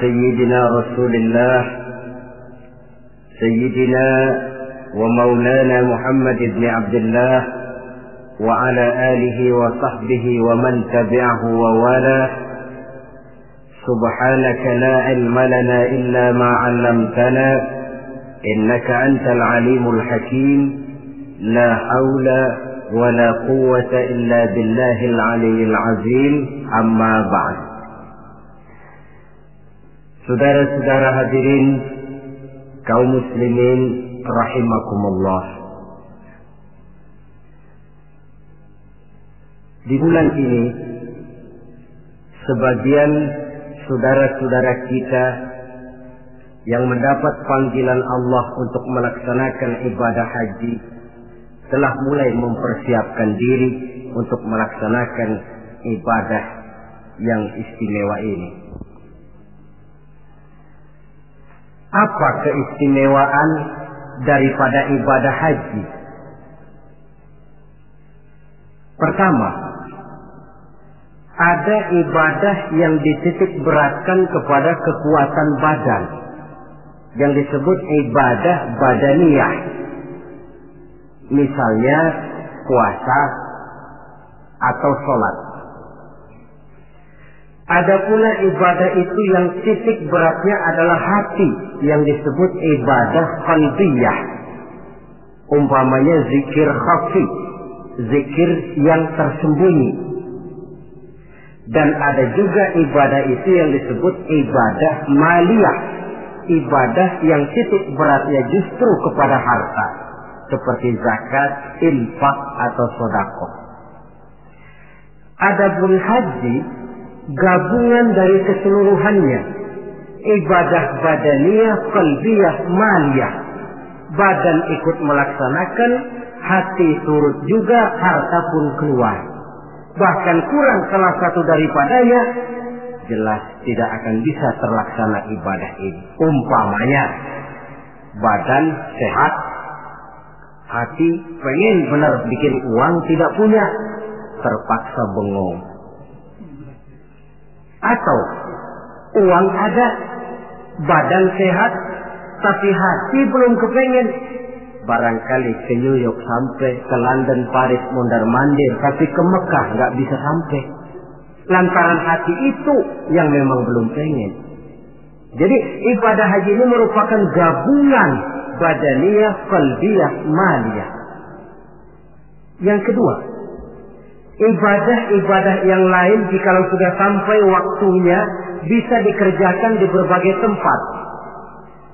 سيدنا رسول الله سيدنا ومولانا محمد بن عبد الله وعلى آله وصحبه ومن تبعه ووالاه. سبحانك لا علم لنا إلا ما علمتنا إنك أنت العليم الحكيم. لا حول ولا قوة إلا بالله العلي العظيم. أما بعد. Saudara-saudara hadirin kaum muslimin rahimakumullah. Di bulan ini sebagian saudara-saudara kita yang mendapat panggilan Allah untuk melaksanakan ibadah haji telah mulai mempersiapkan diri untuk melaksanakan ibadah yang istimewa ini. Apa keistimewaan daripada ibadah haji? Pertama, ada ibadah yang dititik beratkan kepada kekuatan badan yang disebut ibadah badaniyah misalnya puasa atau sholat ada pula ibadah itu yang titik beratnya adalah hati yang disebut ibadah qalbiyah umpamanya zikir khafi zikir yang tersembunyi dan ada juga ibadah itu yang disebut ibadah maliyah. Ibadah yang titik beratnya justru kepada harta. Seperti zakat, infak, atau sodako. Adapun haji, gabungan dari keseluruhannya. Ibadah badaniyah, qalbiyah, maliyah. Badan ikut melaksanakan, hati turut juga, harta pun keluar bahkan kurang salah satu daripadanya, jelas tidak akan bisa terlaksana ibadah ini. Umpamanya, badan sehat, hati pengen benar bikin uang tidak punya, terpaksa bengong. Atau uang ada, badan sehat, tapi hati belum kepengen, barangkali ke New York sampai, ke London, Paris, mondar mandir, tapi ke Mekah nggak bisa sampai. Lantaran hati itu yang memang belum pengen. Jadi ibadah haji ini merupakan gabungan badaniyah, qalbiyah, maliyah. Yang kedua, ibadah-ibadah yang lain jika sudah sampai waktunya bisa dikerjakan di berbagai tempat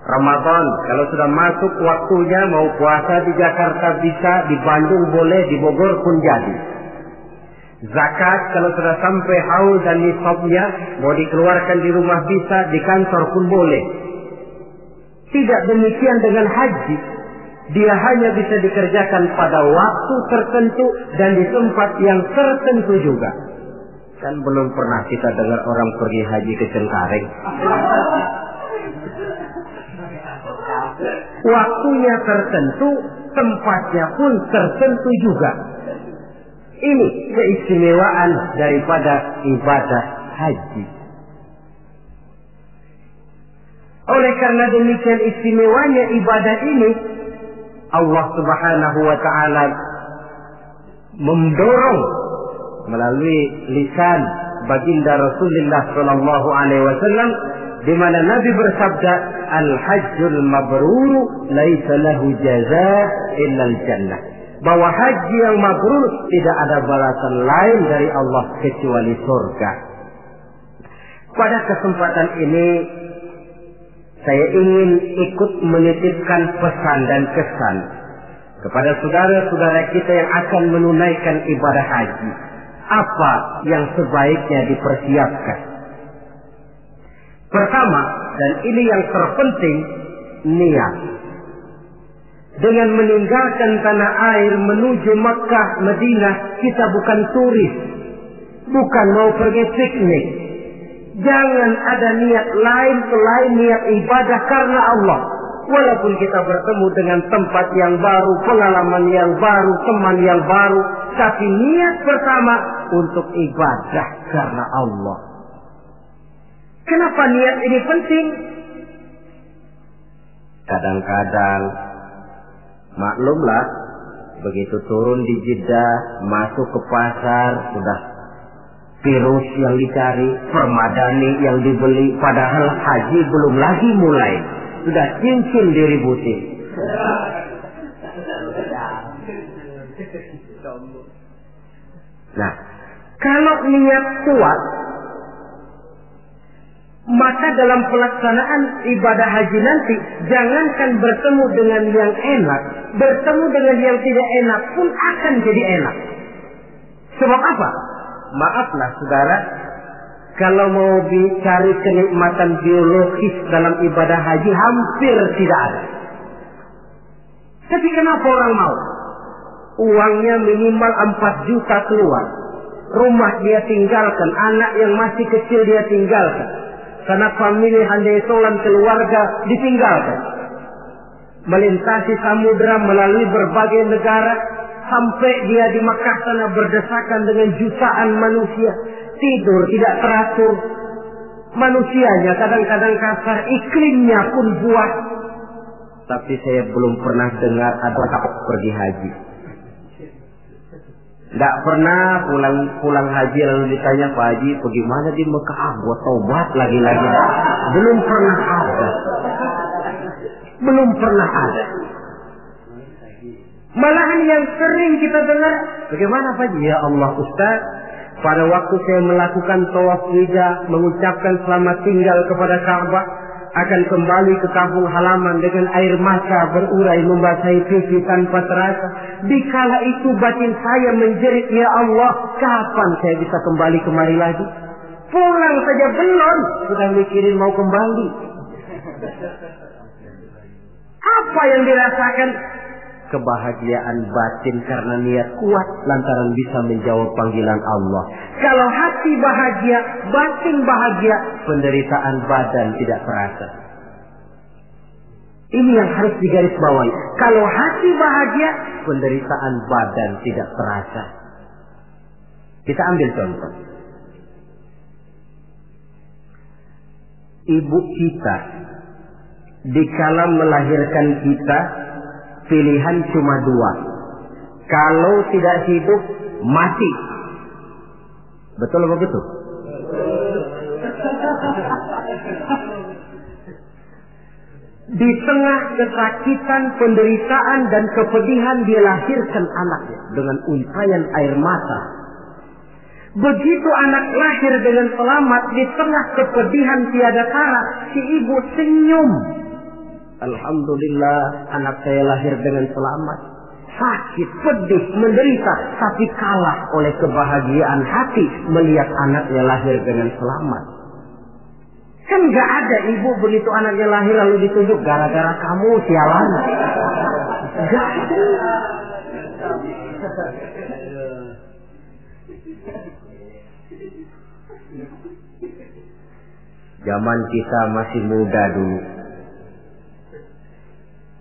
Ramadan kalau sudah masuk waktunya mau puasa di Jakarta bisa, di Bandung boleh, di Bogor pun jadi. Zakat kalau sudah sampai haul dan nisabnya mau dikeluarkan di rumah bisa, di kantor pun boleh. Tidak demikian dengan haji. Dia hanya bisa dikerjakan pada waktu tertentu dan di tempat yang tertentu juga. Kan belum pernah kita dengar orang pergi haji ke Cengkareng. Waktunya tertentu, tempatnya pun tertentu juga. Ini keistimewaan daripada ibadah haji. Oleh karena demikian istimewanya ibadah ini, Allah Subhanahu wa taala mendorong melalui lisan baginda Rasulullah sallallahu alaihi wasallam di mana Nabi bersabda al-hajjul mabrur laisa lahu jazaa illa al-jannah bahwa haji yang mabrur tidak ada balasan lain dari Allah kecuali surga. Pada kesempatan ini saya ingin ikut menitipkan pesan dan kesan kepada saudara-saudara kita yang akan menunaikan ibadah haji. Apa yang sebaiknya dipersiapkan? Pertama, dan ini yang terpenting, niat. Dengan meninggalkan tanah air menuju Mekah, Madinah, kita bukan turis. Bukan mau pergi piknik. Jangan ada niat lain selain niat ibadah karena Allah. Walaupun kita bertemu dengan tempat yang baru, pengalaman yang baru, teman yang baru. Tapi niat pertama untuk ibadah karena Allah. Kenapa niat ini penting? Kadang-kadang maklumlah begitu turun di Jeddah, masuk ke pasar, sudah virus yang dicari, permadani yang dibeli, padahal haji belum lagi mulai, sudah cincin diributi. Nah, kalau niat kuat, maka dalam pelaksanaan ibadah haji nanti jangankan bertemu dengan yang enak, bertemu dengan yang tidak enak pun akan jadi enak. Sebab apa? Maaflah saudara, kalau mau dicari kenikmatan biologis dalam ibadah haji hampir tidak ada. Tapi kenapa orang mau? Uangnya minimal 4 juta keluar. Rumah dia tinggalkan, anak yang masih kecil dia tinggalkan. Karena famili handai solan keluarga ditinggalkan. Melintasi samudera melalui berbagai negara. Sampai dia di Makkah sana berdesakan dengan jutaan manusia. Tidur tidak teratur. Manusianya kadang-kadang kasar. Iklimnya pun buat. Tapi saya belum pernah dengar ada pergi haji. Tidak pernah pulang pulang haji lalu ditanya Pak Haji bagaimana di Mekah ah, buat taubat lagi-lagi. Belum pernah ada. Belum pernah ada. Malahan yang sering kita dengar bagaimana Pak? Ya Allah Ustaz, pada waktu saya melakukan tawaf wida mengucapkan selamat tinggal kepada Ka'bah akan kembali ke kampung halaman dengan air mata berurai membasahi pipi tanpa terasa. Dikala itu batin saya menjerit, Ya Allah, kapan saya bisa kembali kemari lagi? Pulang saja belum, sudah mikirin mau kembali. Apa yang dirasakan? Kebahagiaan batin karena niat kuat lantaran bisa menjawab panggilan Allah. Kalau hati bahagia, batin bahagia, penderitaan badan tidak terasa. Ini yang harus digarisbawahi. Kalau hati bahagia, penderitaan badan tidak terasa. Kita ambil contoh. Ibu kita dikala melahirkan kita pilihan cuma dua. Kalau tidak hidup, mati. Betul apa betul? Di tengah kesakitan, penderitaan, dan kepedihan dia lahirkan anaknya dengan untayan air mata. Begitu anak lahir dengan selamat di tengah kepedihan tiada tara, si ibu senyum. Alhamdulillah anak saya lahir dengan selamat. Sakit, pedih, menderita, tapi kalah oleh kebahagiaan hati melihat anaknya lahir dengan selamat. Kan gak ada ibu begitu anaknya lahir lalu ditunjuk gara-gara kamu sialan. Gak ada. Zaman kita masih muda dulu.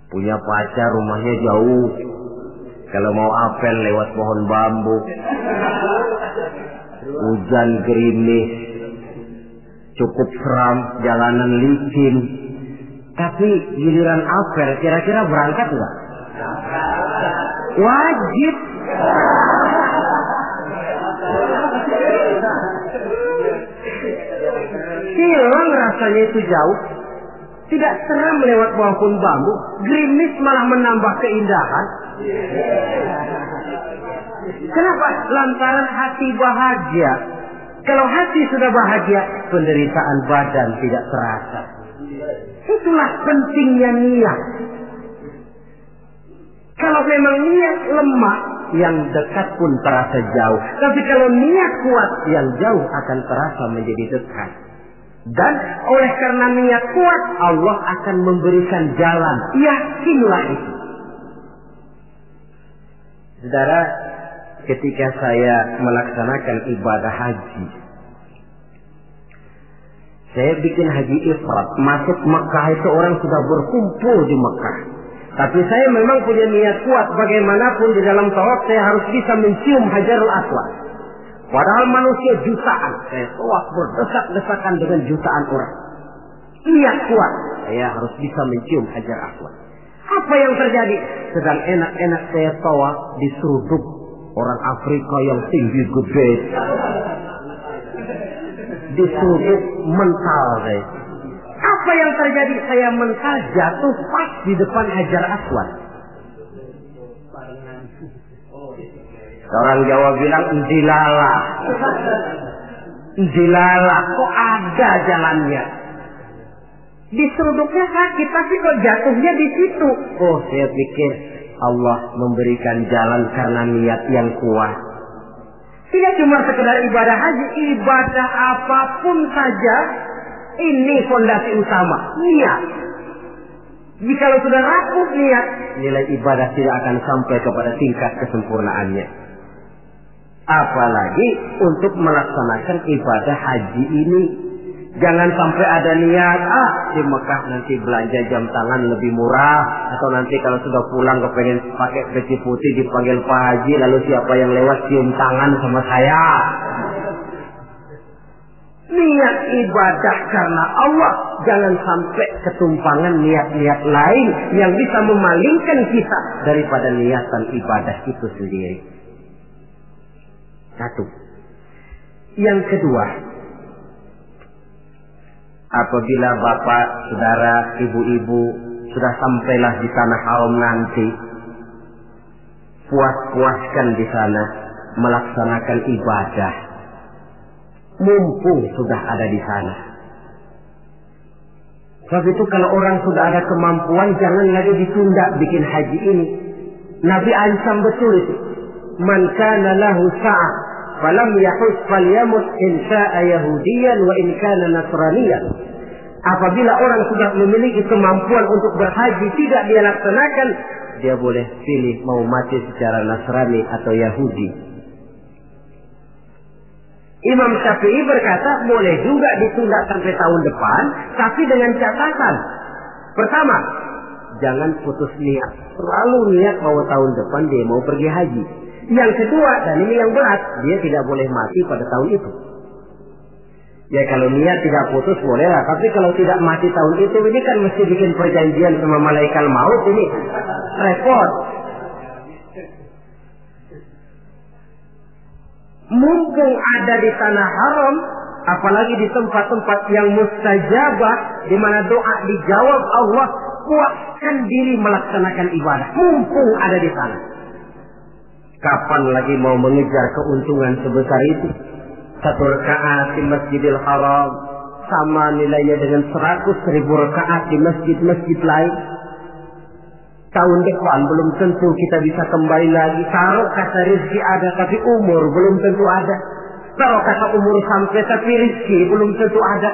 Punya pacar rumahnya jauh. Kalau mau apel lewat pohon bambu. Hujan gerimis. Cukup seram, jalanan licin. Tapi giliran apel kira-kira berangkat nggak? Wajib. Hilang rasanya itu jauh. Tidak seram lewat pohon bambu. Gerimis malah menambah keindahan. Kenapa? Lantaran hati bahagia. Kalau hati sudah bahagia, penderitaan badan tidak terasa. Itulah pentingnya niat. Kalau memang niat lemah, yang dekat pun terasa jauh. Tapi kalau niat kuat, yang jauh akan terasa menjadi dekat. Dan oleh karena niat kuat, Allah akan memberikan jalan. Yakinlah itu. Saudara, ketika saya melaksanakan ibadah haji, saya bikin haji ifrat. Masuk Mekah itu orang sudah berkumpul di Mekah. Tapi saya memang punya niat kuat. Bagaimanapun di dalam tawaf saya harus bisa mencium hajarul aswad. Padahal manusia jutaan. Saya tawaf berdesak-desakan dengan jutaan orang. Niat kuat. Saya harus bisa mencium hajar aswad. Apa yang terjadi? Sedang enak-enak saya tawaf diseruduk orang Afrika yang tinggi gede. Diseruduk mental saya. Apa yang terjadi? Saya mental jatuh pas di depan Hajar Aswad. Orang Jawa bilang njilala. Njilala, kok ada jalannya? Diseruduknya sakit, tapi kok jatuhnya di situ? Oh, saya pikir Allah memberikan jalan karena niat yang kuat. Tidak cuma sekedar ibadah haji, ibadah apa pun saja ini fondasi utama, niat. Jika sudah rapuh niat, nilai ibadah tidak akan sampai kepada tingkat kesempurnaannya. Apalagi untuk melaksanakan ibadah haji ini. Jangan sampai ada niat, ah di Mekah nanti belanja jam tangan lebih murah. Atau nanti kalau sudah pulang kepengen pakai peci putih dipanggil Pak Haji. Lalu siapa yang lewat cium tangan sama saya. Niat ibadah karena Allah. Jangan sampai ketumpangan niat-niat lain yang bisa memalingkan kita daripada niatan ibadah itu sendiri. Satu. Yang kedua, apabila bapak, saudara, ibu-ibu sudah sampailah di tanah haram nanti, puas-puaskan di sana melaksanakan ibadah. Mumpung sudah ada di sana. Sebab itu kalau orang sudah ada kemampuan jangan lagi ditunda bikin haji ini. Nabi ancam betul itu. Man kana lahu sa'ah falam yahus falyamut in sya'a yahudiyan wa in kana nasraniyan. Apabila orang sudah memiliki kemampuan untuk berhaji tidak dia laksanakan, dia boleh pilih mau mati secara Nasrani atau Yahudi. Imam Syafi'i berkata boleh juga ditunda sampai tahun depan, tapi dengan catatan. Pertama, jangan putus niat. Selalu niat bahwa tahun depan dia mau pergi haji. Yang kedua, dan ini yang berat, dia tidak boleh mati pada tahun itu. Ya kalau niat tidak putus boleh lah, tapi kalau tidak mati tahun itu, ini kan mesti bikin perjanjian sama malaikat maut ini repot. mumpung ada di tanah haram, apalagi di tempat-tempat yang mustajabah, di mana doa dijawab Allah, kuatkan diri melaksanakan ibadah. Mumpung ada di sana. Kapan lagi mau mengejar keuntungan sebesar itu? Satu rakaat di Masjidil Haram sama nilainya dengan seratus ribu rakaat di masjid-masjid lain. Tahun depan belum tentu kita bisa kembali lagi. Kata rezeki ada tapi umur belum tentu ada. Kata umur sampai tapi rezeki belum tentu ada.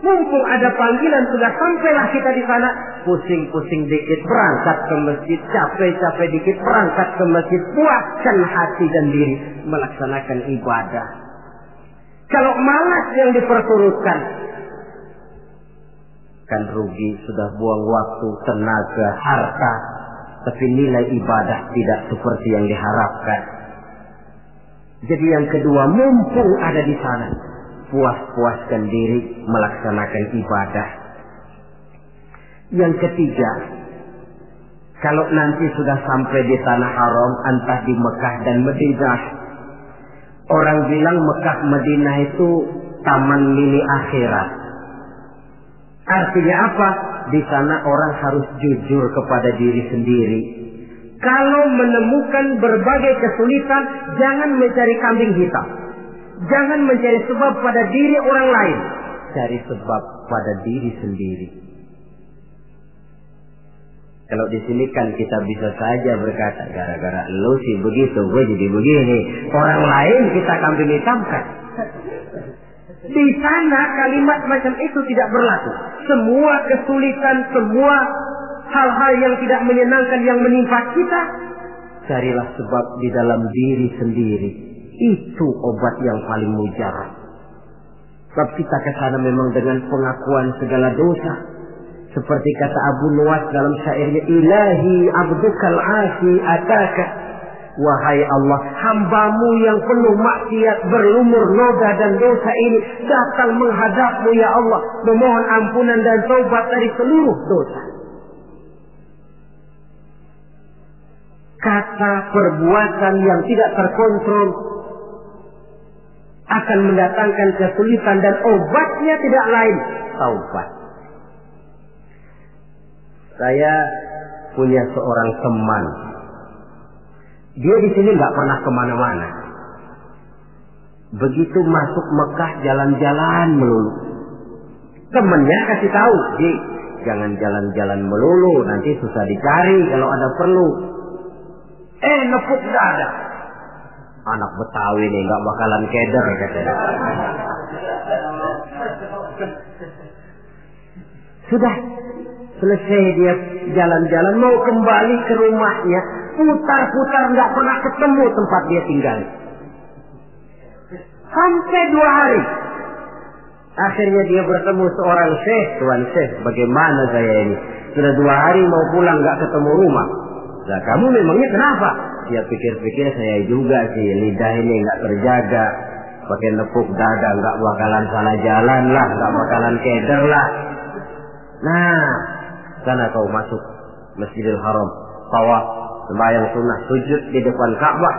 Mumpung ada panggilan sudah sampailah kita di sana. Pusing-pusing dikit berangkat ke masjid. Capek-capek dikit berangkat ke masjid. Puaskan hati dan diri melaksanakan ibadah. Kalau malas yang diperturutkan, kan rugi, sudah buang waktu, tenaga, harta, tapi nilai ibadah tidak seperti yang diharapkan. Jadi yang kedua, mumpung ada di sana, puas-puaskan diri melaksanakan ibadah. Yang ketiga, kalau nanti sudah sampai di tanah haram, entah di Mekah dan Madinah, orang bilang Mekah Madinah itu taman mini akhirat. Artinya apa? Di sana orang harus jujur kepada diri sendiri. Kalau menemukan berbagai kesulitan, jangan mencari kambing hitam. Jangan mencari sebab pada diri orang lain. Cari sebab pada diri sendiri. Kalau di sini kan kita bisa saja berkata, gara-gara lu sih begitu, gue jadi begini. Orang lain kita kambing hitamkan. Di sana kalimat macam itu tidak berlaku. Semua kesulitan, semua hal-hal yang tidak menyenangkan yang menimpa kita, carilah sebab di dalam diri sendiri. Itu obat yang paling mujarab. Sebab kita ke sana memang dengan pengakuan segala dosa. Seperti kata Abu Nuwas dalam syairnya, Ilahi abdukal asi ataka. Wahai Allah, hambamu yang penuh maksiat berlumur noda dan dosa ini datang menghadapmu ya Allah. Memohon ampunan dan taubat dari seluruh dosa. Kata perbuatan yang tidak terkontrol akan mendatangkan kesulitan dan obatnya tidak lain taubat. Saya punya seorang teman. Dia di sini nggak pernah ke mana-mana. Begitu masuk Mekah jalan-jalan melulu. Temennya kasih tahu, Ji, jangan jalan-jalan melulu, nanti susah dicari kalau ada perlu. Eh, nepuk dada. Anak Betawi nih nggak bakalan keder katanya. Sudah selesai dia jalan-jalan mau kembali ke rumahnya, putar-putar nggak pernah ketemu tempat dia tinggal. Sampai dua hari. Akhirnya dia bertemu seorang syekh, tuan syekh, bagaimana saya ini? Sudah dua hari mau pulang nggak ketemu rumah. Nah kamu memangnya kenapa? Dia pikir-pikir saya juga sih lidah ini nggak terjaga. Pakai nepuk dada nggak bakalan salah jalan lah, nggak bakalan keder lah. Nah, sana kau masuk Masjidil Haram, tawaf, sembahyang sunnah, sujud di depan Ka'bah,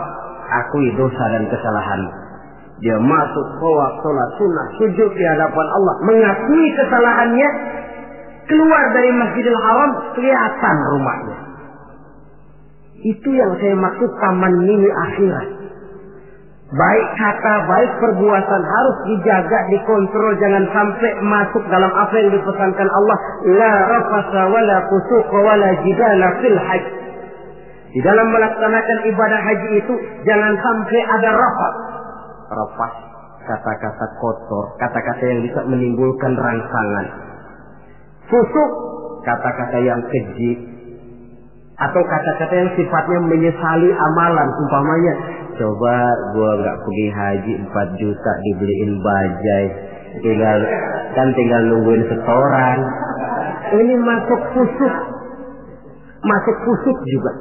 akui dosa dan kesalahan. Dia masuk tawaf, sholat sunnah, sujud di hadapan Allah, mengakui kesalahannya, keluar dari Masjidil Haram, kelihatan rumahnya. Itu yang saya maksud taman mini akhirat. Baik kata, baik perbuatan harus dijaga, dikontrol, jangan sampai masuk dalam apa yang dipesankan Allah. La rafasa wa la fusuqa wa la jidala fil haj. Di dalam melaksanakan ibadah haji itu, jangan sampai ada rafas. Rafas, kata-kata kotor, kata-kata yang bisa menimbulkan rangsangan. Fusuk, kata-kata yang keji, atau kata-kata yang sifatnya menyesali amalan umpamanya coba gua nggak pergi haji 4 juta dibeliin bajai tinggal kan tinggal nungguin setoran. Ini masuk pusuk masuk pusuk juga.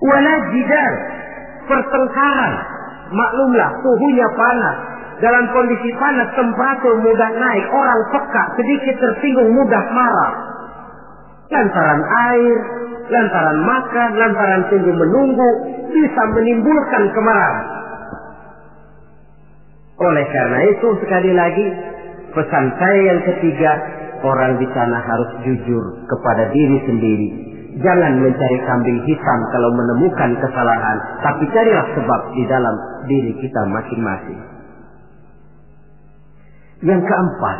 Wala jidar pertengkaran. Maklumlah suhunya panas. Dalam kondisi panas temperatur mudah naik. Orang peka sedikit tersinggung mudah marah lantaran air, lantaran makan, lantaran tunggu menunggu, bisa menimbulkan kemarahan. Oleh karena itu sekali lagi pesan saya yang ketiga orang di sana harus jujur kepada diri sendiri. Jangan mencari kambing hitam kalau menemukan kesalahan, tapi carilah sebab di dalam diri kita masing-masing. Yang keempat,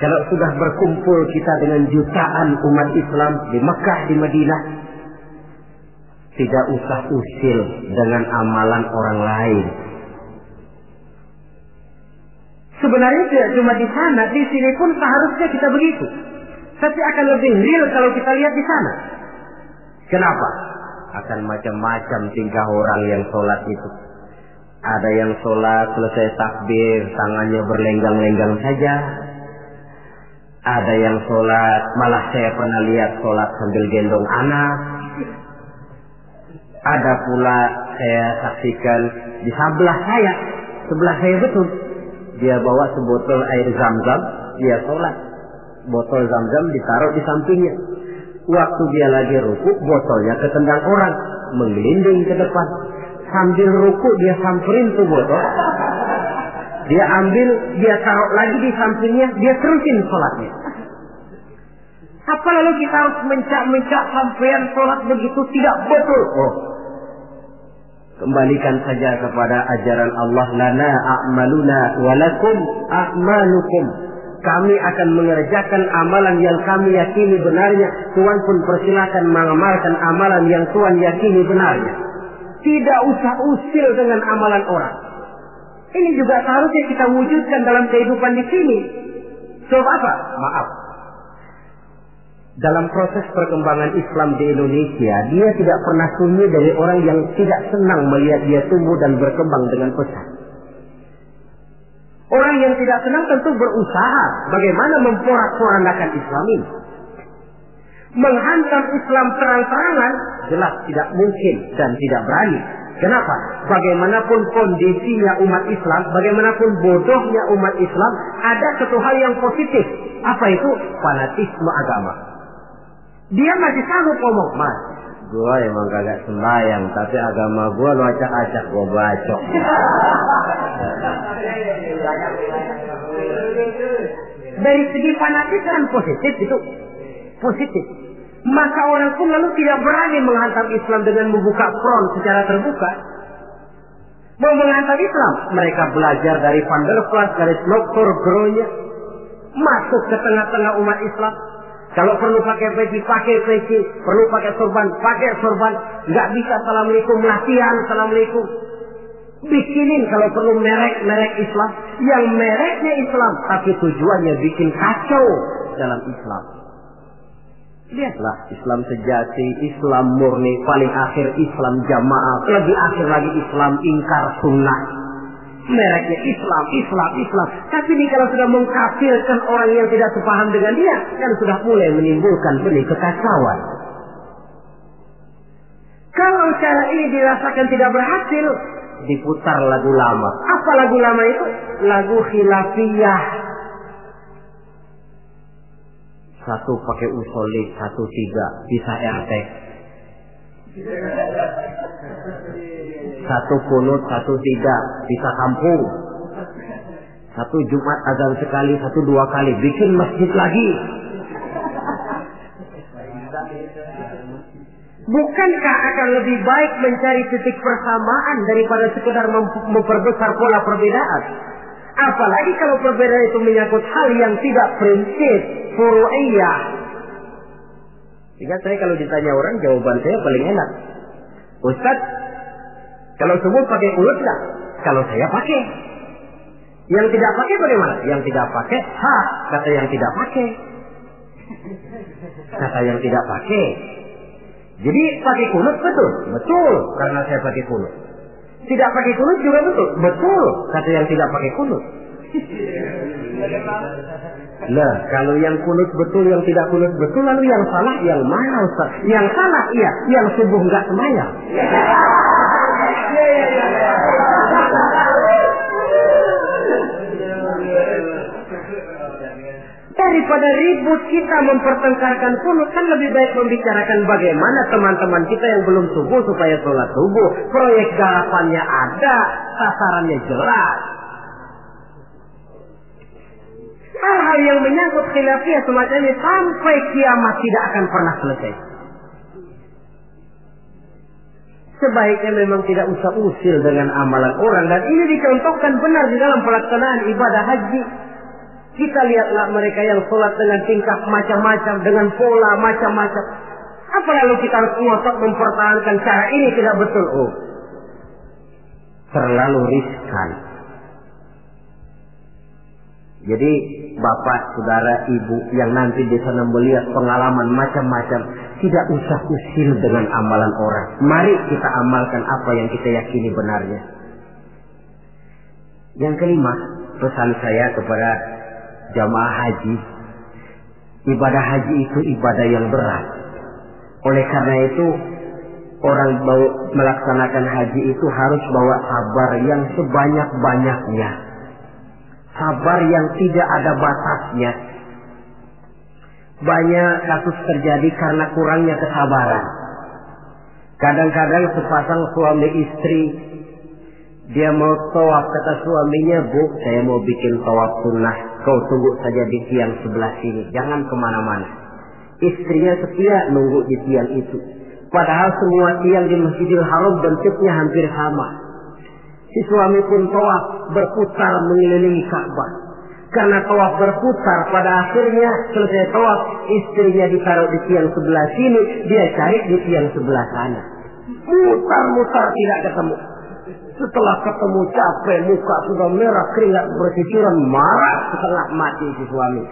kalau sudah berkumpul kita dengan jutaan umat Islam di Mekah, di Madinah, tidak usah usil dengan amalan orang lain. Sebenarnya tidak cuma di sana, di sini pun seharusnya kita begitu. Tapi akan lebih real kalau kita lihat di sana. Kenapa? Akan macam-macam tingkah orang yang sholat itu. Ada yang sholat selesai takbir, tangannya berlenggang-lenggang saja. Ada yang sholat, malah saya pernah lihat sholat sambil gendong anak. Ada pula saya saksikan di sebelah saya, sebelah saya betul. Dia bawa sebotol air zam-zam, dia sholat. botol zam-zam ditaruh di sampingnya. Waktu dia lagi ruku, botolnya ketendang orang, menggelinding ke depan. Sambil ruku dia samperin tuh botol. Dia ambil, dia taruh lagi di sampingnya, dia terusin sholatnya. Apa lalu kita harus mencak-mencak sampean sholat begitu tidak betul? Oh, Kembalikan saja kepada ajaran Allah lana a'maluna walakum a'malukum. Kami akan mengerjakan amalan yang kami yakini benarnya. Tuhan pun persilakan mengamalkan amalan yang Tuhan yakini benarnya. Tidak usah usil dengan amalan orang. Ini juga seharusnya kita wujudkan dalam kehidupan di sini. Coba apa? Maaf, dalam proses perkembangan Islam di Indonesia, dia tidak pernah sunyi dari orang yang tidak senang melihat dia tumbuh dan berkembang dengan pesat. Orang yang tidak senang tentu berusaha bagaimana memporak-porandakan Islam ini. Menghantam Islam terang-terangan jelas tidak mungkin dan tidak berani. Kenapa? Bagaimanapun kondisinya umat Islam, bagaimanapun bodohnya umat Islam, ada satu hal yang positif. Apa itu? Fanatisme agama. Dia masih sanggup ngomong, Mas, gua emang kagak sembahyang, tapi agama gua lu acak-acak gua bacok. Dari segi fanatisme positif itu positif. Maka orang pun lalu tidak berani menghantam Islam dengan membuka front secara terbuka. Mau menghantam Islam, mereka belajar dari Van der Plas, dari Sloktor Gronya, masuk ke tengah-tengah umat Islam, kalau perlu pakai peci, pakai peci. Perlu pakai sorban, pakai sorban. Nggak bisa assalamualaikum, latihan assalamualaikum. Bikinin kalau perlu merek-merek Islam. Yang mereknya Islam, tapi tujuannya bikin kacau dalam Islam. Lihatlah Islam sejati, Islam murni, paling akhir Islam jamaah, lebih akhir lagi Islam ingkar sunnah mereknya Islam, Islam, Islam. Tapi ini kalau sudah mengkafirkan orang yang tidak sepaham dengan dia, kan sudah mulai menimbulkan benih kekacauan. Kalau cara ini dirasakan tidak berhasil, diputar lagu lama. Apa lagu lama itu? Lagu khilafiyah. Satu pakai usolik, satu tiga, bisa RT. Satu kunut, satu tidak. Bisa kampung. Satu Jumat azan sekali, satu dua kali. Bikin masjid lagi. Bukankah akan lebih baik mencari titik persamaan daripada sekedar memperbesar pola perbedaan? Apalagi kalau perbedaan itu menyangkut hal yang tidak prinsip, furu'iyah. Jika saya kalau ditanya orang, jawaban saya paling enak. Ustadz, kalau semua pakai ulut tidak? Kalau saya pakai. Yang tidak pakai bagaimana? Yang tidak pakai, ha, kata yang tidak pakai. Kata yang tidak pakai. Jadi pakai kunut betul? Betul, karena saya pakai kunut. Tidak pakai kunut juga betul? Betul, kata yang tidak pakai kunut. Lah, kalau yang kunut betul, yang tidak kunut betul, lalu yang salah yang mana Ustaz? Yang salah iya, yang subuh enggak semayang. Daripada ribut kita mempertengkarkan kunut kan lebih baik membicarakan bagaimana teman-teman kita yang belum subuh supaya sholat subuh. Proyek garapannya ada, sasarannya jelas. Hal-hal yang menyangkut khilafiyah semacam ini sampai kiamat tidak akan pernah selesai. Sebaiknya memang tidak usah usil dengan amalan orang dan ini dicontohkan benar di dalam pelaksanaan ibadah haji. Kita lihatlah mereka yang sholat dengan tingkah macam-macam, dengan pola macam-macam. Apa lalu kita harus ngotot mempertahankan cara ini tidak betul? Oh, terlalu riskan. Jadi bapak, saudara, ibu yang nanti di sana melihat pengalaman macam-macam, tidak usah usil dengan amalan orang. Mari kita amalkan apa yang kita yakini benarnya. Yang kelima, pesan saya kepada jamaah haji. Ibadah haji itu ibadah yang berat. Oleh karena itu, orang melaksanakan haji itu harus bawa sabar yang sebanyak-banyaknya sabar yang tidak ada batasnya. Banyak kasus terjadi karena kurangnya kesabaran. Kadang-kadang sepasang suami istri dia mau tawaf kata suaminya, Bu, saya mau bikin tawaf sunnah. Kau tunggu saja di tiang sebelah sini, jangan ke mana-mana. Istrinya setia nunggu di tiang itu. Padahal semua tiang di Masjidil Haram bentuknya hampir sama. Si suami pun tawaf berputar mengelilingi Ka'bah. Karena tawaf berputar, pada akhirnya selesai tawaf, istrinya ditaruh di tiang sebelah sini, dia cari di tiang sebelah sana. Mutar-mutar tidak ketemu. Setelah ketemu capek, muka sudah merah, keringat bercucuran, marah setengah mati si suami.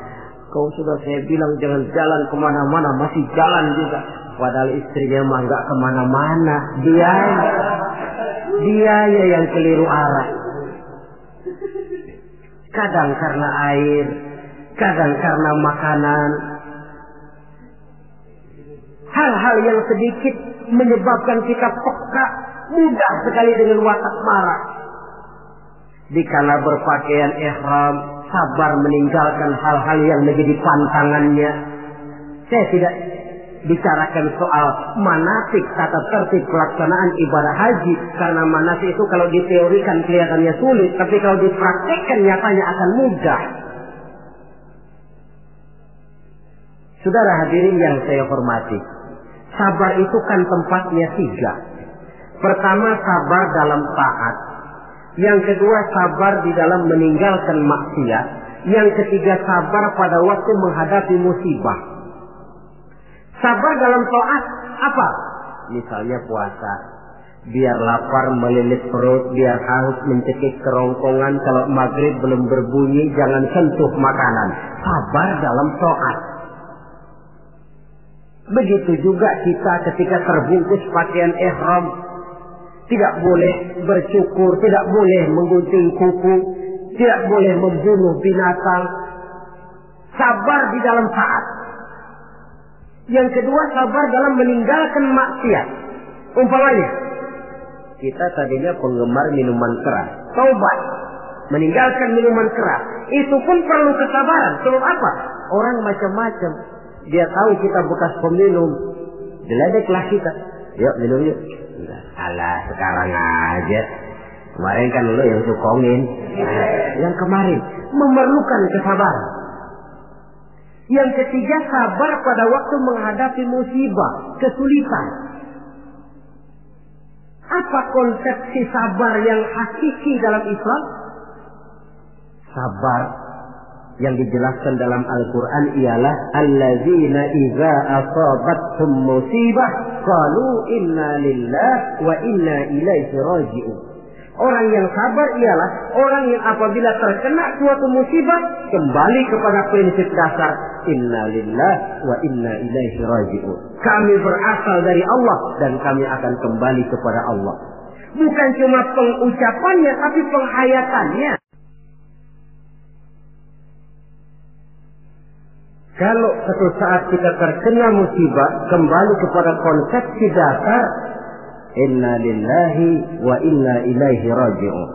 Kau sudah saya bilang jangan jalan ke mana-mana, masih jalan juga. Padahal istrinya mah nggak ke mana-mana, dia dia yang keliru arah. Kadang karena air, kadang karena makanan. Hal-hal yang sedikit menyebabkan kita peka mudah sekali dengan watak marah. Dikala berpakaian ihram, sabar meninggalkan hal-hal yang menjadi pantangannya. Saya tidak bicarakan soal manasik tata tertib pelaksanaan ibadah haji karena manasik itu kalau diteorikan kelihatannya sulit tapi kalau dipraktekkan nyatanya akan mudah. Saudara hadirin yang saya hormati sabar itu kan tempatnya tiga. Pertama sabar dalam taat yang kedua sabar di dalam meninggalkan maksiat yang ketiga sabar pada waktu menghadapi musibah Sabar dalam taat apa? Misalnya puasa. Biar lapar melilit perut, biar haus mencekik kerongkongan. Kalau maghrib belum berbunyi, jangan sentuh makanan. Sabar dalam taat. Begitu juga kita ketika terbungkus pakaian ihram. Tidak boleh bercukur, tidak boleh menggunting kuku, tidak boleh membunuh binatang. Sabar di dalam taat. Yang kedua sabar dalam meninggalkan maksiat. Umpamanya, kita tadinya penggemar minuman keras. Taubat. Meninggalkan minuman keras. Itu pun perlu kesabaran. Sebab apa? Orang macam-macam. Dia tahu kita bekas peminum. Diledeklah kita. Yuk minum yuk. Alah sekarang aja. Kemarin kan lo yang sukongin. Yang kemarin memerlukan kesabaran. Yang ketiga sabar pada waktu menghadapi musibah, kesulitan. Apa konsepsi sabar yang hakiki dalam Islam? Sabar yang dijelaskan dalam Al-Quran ialah allazina iza asabathum musibah qalu inna lillah wa inna ilaihi raji'un. Orang yang sabar ialah orang yang apabila terkena suatu musibah kembali kepada prinsip dasar inna lillah wa inna ilaihi raji'un. Kami berasal dari Allah dan kami akan kembali kepada Allah. Bukan cuma pengucapannya tapi penghayatannya. Kalau suatu saat kita terkena musibah, kembali kepada konsepsi dasar Inna lillahi wa inna ilaihi raji'un.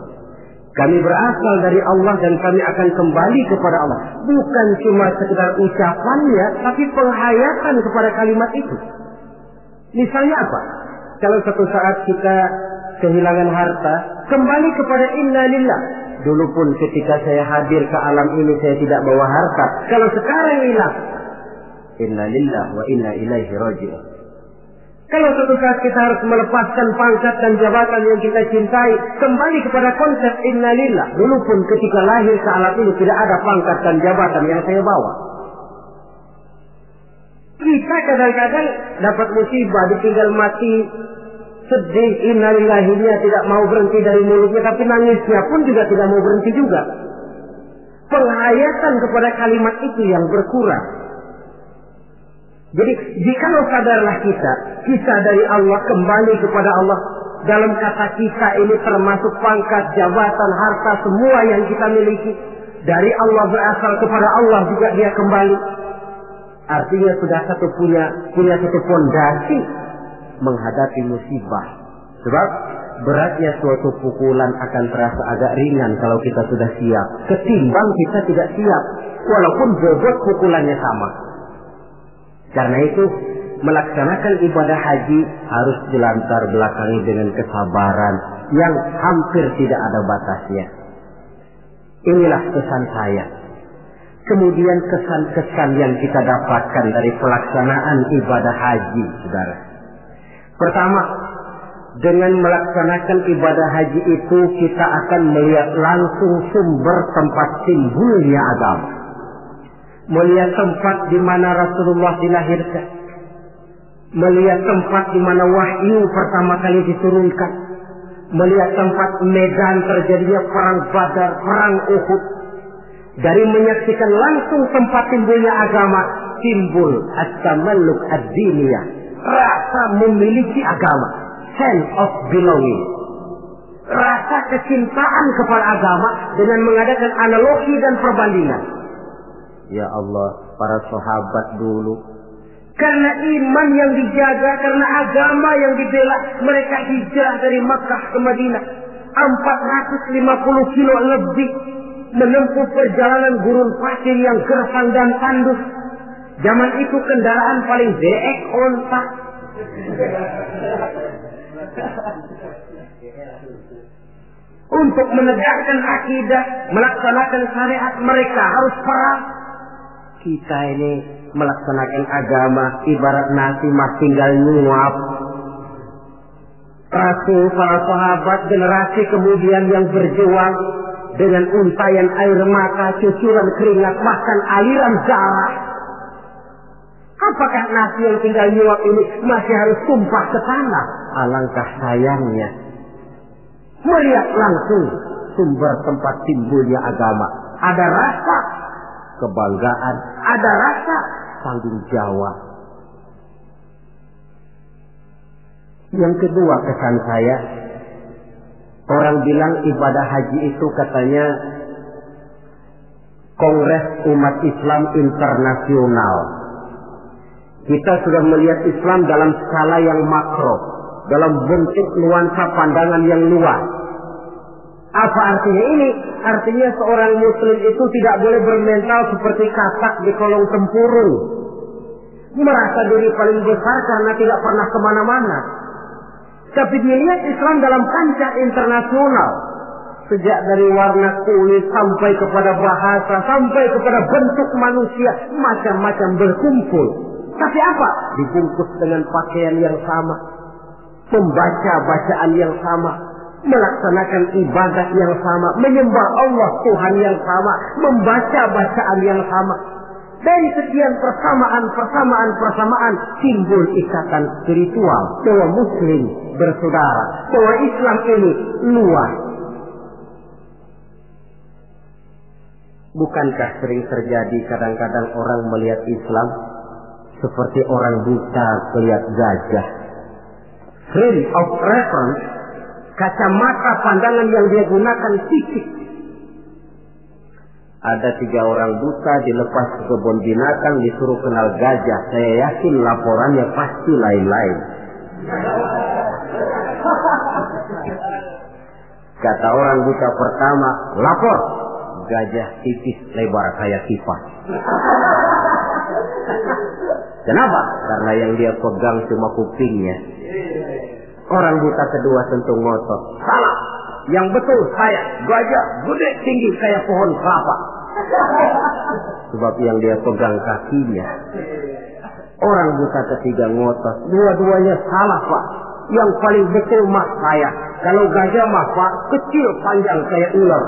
Kami berasal dari Allah dan kami akan kembali kepada Allah. Bukan cuma sekedar ucapannya, tapi penghayatan kepada kalimat itu. Misalnya apa? Kalau satu saat kita kehilangan harta, kembali kepada inna lillah. Dulu pun ketika saya hadir ke alam ini saya tidak bawa harta. Kalau sekarang hilang, inna lillah wa inna ilaihi raji'un. Kalau suatu saat kita harus melepaskan pangkat dan jabatan yang kita cintai, kembali kepada konsep innalillah. Dulu pun ketika lahir ke alam ini tidak ada pangkat dan jabatan yang saya bawa. Kita kadang-kadang dapat musibah, ditinggal mati, sedih, innalillahinya tidak mau berhenti dari mulutnya, tapi nangisnya pun juga tidak mau berhenti juga. Penghayatan kepada kalimat itu yang berkurang. Jadi jikalau sadarlah kita, kita dari Allah kembali kepada Allah. Dalam kata kita ini termasuk pangkat, jabatan, harta, semua yang kita miliki. Dari Allah berasal kepada Allah juga dia kembali. Artinya sudah satu punya punya satu fondasi menghadapi musibah. Sebab beratnya suatu pukulan akan terasa agak ringan kalau kita sudah siap. Ketimbang kita tidak siap. Walaupun bobot pukulannya sama. Karena itu melaksanakan ibadah haji harus dilantar belakangi dengan kesabaran yang hampir tidak ada batasnya. Inilah pesan saya. Kemudian kesan-kesan yang kita dapatkan dari pelaksanaan ibadah haji, saudara. Pertama, dengan melaksanakan ibadah haji itu kita akan melihat langsung sumber tempat timbulnya agama. Melihat tempat di mana Rasulullah dilahirkan. Melihat tempat di mana wahyu pertama kali diturunkan. Melihat tempat medan terjadinya perang Badar, perang Uhud. Dari menyaksikan langsung tempat timbulnya agama, timbul at-tamalluk ad-diniyah. Rasa memiliki agama, sense of belonging. Rasa kecintaan kepada agama dengan mengadakan analogi dan perbandingan. Ya Allah, para sahabat dulu. Karena iman yang dijaga, karena agama yang dibela, mereka hijrah dari Makkah ke Madinah. 450 kilo lebih menempuh perjalanan gurun pasir yang gersang dan tandus. Zaman itu kendaraan paling deek onta. Untuk menegakkan akidah, melaksanakan syariat mereka harus perang. Kita ini melaksanakan agama ibarat nasi mas tinggal nyuap. Rasul para sahabat generasi kemudian yang berjuang dengan untayan air mata, cucuran keringat, bahkan aliran darah. Apakah nasi yang tinggal nyuap ini masih harus tumpah ke tanah? Alangkah sayangnya. Melihat langsung sumber tempat timbulnya agama. Ada rasa kebanggaan, ada rasa tanggung jawab. Yang kedua kesan saya, orang bilang ibadah haji itu katanya Kongres Umat Islam Internasional. Kita sudah melihat Islam dalam skala yang makro, dalam bentuk nuansa pandangan yang luas. Apa artinya ini? Artinya seorang muslim itu tidak boleh bermental seperti katak di kolong tempurung. Merasa diri paling besar karena tidak pernah ke mana-mana. Tapi dilihat Islam dalam kancah internasional. Sejak dari warna kulit sampai kepada bahasa, sampai kepada bentuk manusia, macam-macam berkumpul. Tapi apa? Dibungkus dengan pakaian yang sama. Membaca bacaan yang sama. Melaksanakan ibadah yang sama. Menyembah Allah Tuhan yang sama. Membaca bacaan yang sama. Dari sekian persamaan, persamaan, persamaan timbul ikatan spiritual bahwa Muslim bersaudara, bahwa Islam ini luas. Bukankah sering terjadi kadang-kadang orang melihat Islam seperti orang buta melihat gajah? Frame of reference, kacamata pandangan yang dia gunakan fisik ada tiga orang buta dilepas ke kebun binatang disuruh kenal gajah. Saya yakin laporannya pasti lain-lain. Kata orang buta pertama, lapor. Gajah tipis lebar kayak kipas. Kenapa? Karena yang dia pegang cuma kupingnya. Orang buta kedua tentu ngotot. Salah. Yang betul saya gajah gede tinggi kayak pohon kelapa. Sebab yang dia pegang kakinya. Orang buta ketiga ngotot. Dua-duanya salah pak. Yang paling betul mah saya. Kalau gajah mah pak kecil panjang kayak ular.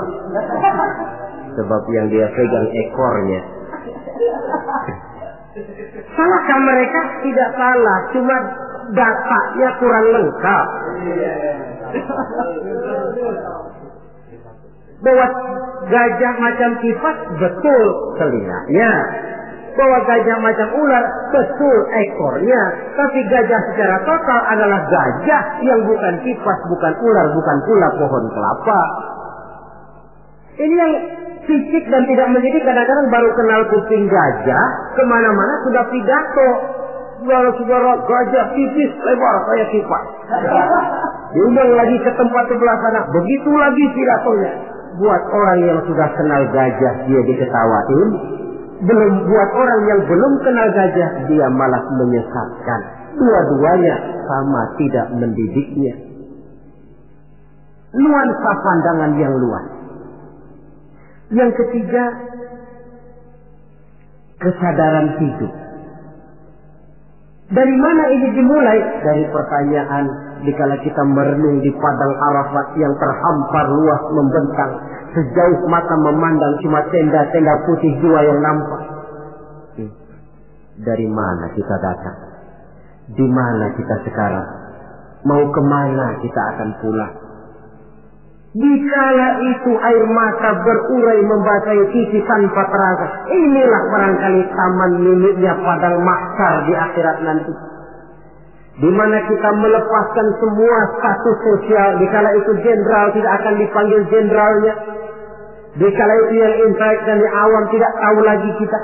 Sebab yang dia pegang ekornya. Salahkah mereka? Tidak salah. Cuma datanya kurang lengkap bahwa gajah macam kipas betul telinganya. Bahwa gajah macam ular betul ekornya. Tapi gajah secara total adalah gajah yang bukan kipas, bukan ular, bukan pula pohon kelapa. Ini yang fisik dan tidak menjadi kadang-kadang baru kenal kuping gajah, ke mana-mana sudah pidato. Saudara-saudara gajah tipis lebar kayak kipas. Diundang lagi ke tempat sebelah sana, begitu lagi pidatonya buat orang yang sudah kenal gajah dia diketawain, belum buat orang yang belum kenal gajah, dia malah menyesatkan. Dua-duanya sama tidak mendidiknya. Nuansa pandangan yang luas. Yang ketiga, kesadaran hidup. Dari mana ini dimulai? Dari pertanyaan dikala kita merenung di padang Arafat yang terhampar luas membentang sejauh mata memandang cuma tenda-tenda putih dua yang nampak. Hmm. Dari mana kita datang? Di mana kita sekarang? Mau ke mana kita akan pulang? Dikala itu air mata berurai membasahi sisi tanpa terasa. Inilah barangkali taman miliknya padang maksar di akhirat nanti. Di mana kita melepaskan semua status sosial. Dikala itu jenderal tidak akan dipanggil jenderalnya. Dikala itu yang intelek dan yang awam tidak tahu lagi kita.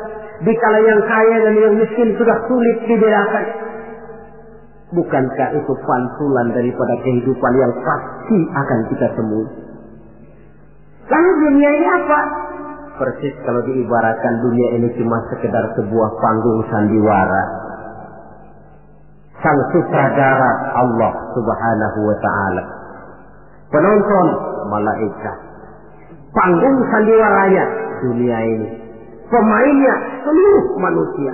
Dikala yang kaya dan yang miskin sudah sulit dibedakan. Bukankah itu pantulan daripada kehidupan yang pasti akan kita temui? Lalu dunia ini apa? Persis kalau diibaratkan dunia ini cuma sekedar sebuah panggung sandiwara. Sang sutradara Allah subhanahu wa ta'ala. Penonton malaikat. Panggung sandiwaranya dunia ini. Pemainnya seluruh manusia.